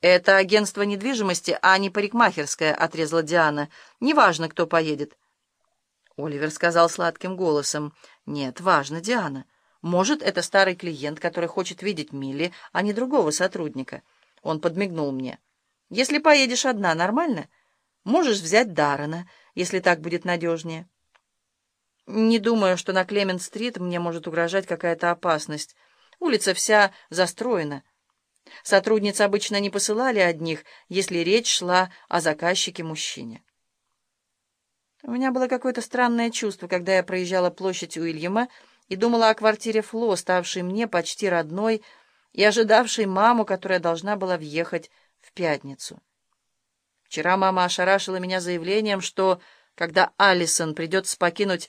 «Это агентство недвижимости, а не парикмахерская», — отрезала Диана. «Неважно, кто поедет». Оливер сказал сладким голосом. «Нет, важно, Диана. Может, это старый клиент, который хочет видеть Милли, а не другого сотрудника». Он подмигнул мне. «Если поедешь одна, нормально? Можешь взять Даррена, если так будет надежнее». «Не думаю, что на Клемент-стрит мне может угрожать какая-то опасность. Улица вся застроена». Сотрудниц обычно не посылали одних, если речь шла о заказчике-мужчине. У меня было какое-то странное чувство, когда я проезжала площадь Уильяма и думала о квартире Фло, ставшей мне почти родной, и ожидавшей маму, которая должна была въехать в пятницу. Вчера мама ошарашила меня заявлением, что, когда Алисон придется покинуть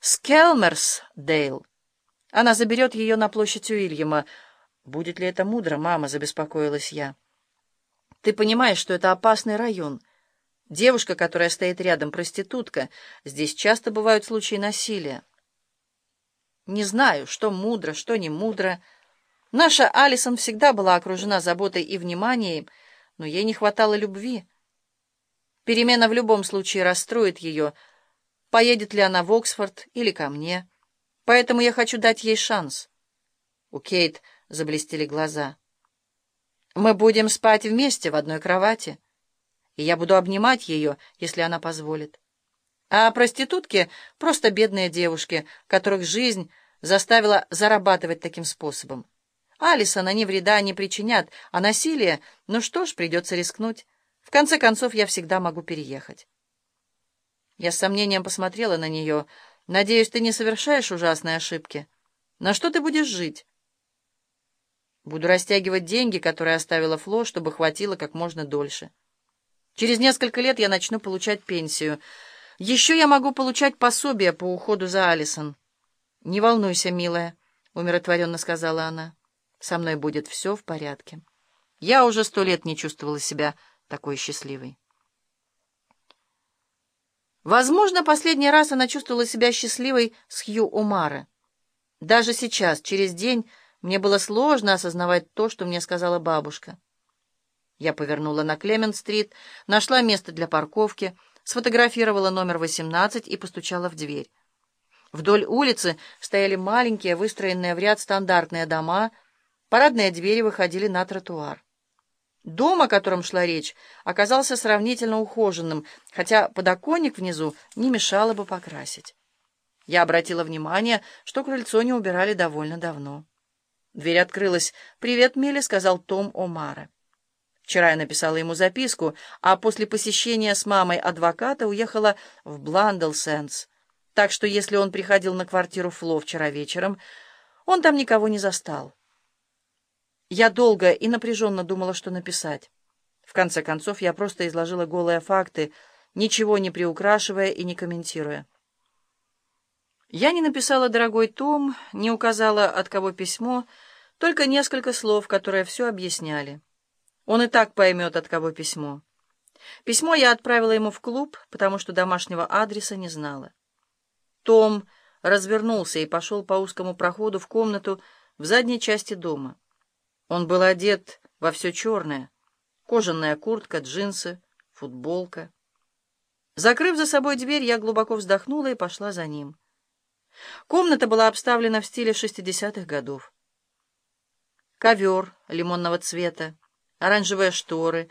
Скелмерсдейл, она заберет ее на площадь Уильяма, «Будет ли это мудро, мама?» — забеспокоилась я. «Ты понимаешь, что это опасный район. Девушка, которая стоит рядом, проститутка. Здесь часто бывают случаи насилия». «Не знаю, что мудро, что не мудро. Наша Алисон всегда была окружена заботой и вниманием, но ей не хватало любви. Перемена в любом случае расстроит ее, поедет ли она в Оксфорд или ко мне. Поэтому я хочу дать ей шанс». У Кейт заблестели глаза. «Мы будем спать вместе в одной кровати, и я буду обнимать ее, если она позволит. А проститутки — просто бедные девушки, которых жизнь заставила зарабатывать таким способом. Алисон они вреда не причинят, а насилие, ну что ж, придется рискнуть. В конце концов, я всегда могу переехать». Я с сомнением посмотрела на нее. «Надеюсь, ты не совершаешь ужасной ошибки. На что ты будешь жить?» Буду растягивать деньги, которые оставила Фло, чтобы хватило как можно дольше. Через несколько лет я начну получать пенсию. Еще я могу получать пособие по уходу за Алисон. «Не волнуйся, милая», — умиротворенно сказала она. «Со мной будет все в порядке. Я уже сто лет не чувствовала себя такой счастливой». Возможно, последний раз она чувствовала себя счастливой с Хью Умара. Даже сейчас, через день, мне было сложно осознавать то, что мне сказала бабушка. Я повернула на Клемент-стрит, нашла место для парковки, сфотографировала номер 18 и постучала в дверь. Вдоль улицы стояли маленькие, выстроенные в ряд стандартные дома, парадные двери выходили на тротуар. Дом, о котором шла речь, оказался сравнительно ухоженным, хотя подоконник внизу не мешало бы покрасить. Я обратила внимание, что крыльцо не убирали довольно давно. Дверь открылась. «Привет, Милли», — сказал Том Омара. Вчера я написала ему записку, а после посещения с мамой адвоката уехала в Бландлсенс. Так что если он приходил на квартиру Фло вчера вечером, он там никого не застал. Я долго и напряженно думала, что написать. В конце концов, я просто изложила голые факты, ничего не приукрашивая и не комментируя. Я не написала «дорогой Том», не указала, от кого письмо, только несколько слов, которые все объясняли. Он и так поймет, от кого письмо. Письмо я отправила ему в клуб, потому что домашнего адреса не знала. Том развернулся и пошел по узкому проходу в комнату в задней части дома. Он был одет во все черное. Кожаная куртка, джинсы, футболка. Закрыв за собой дверь, я глубоко вздохнула и пошла за ним. Комната была обставлена в стиле 60-х годов. Ковер лимонного цвета, оранжевые шторы,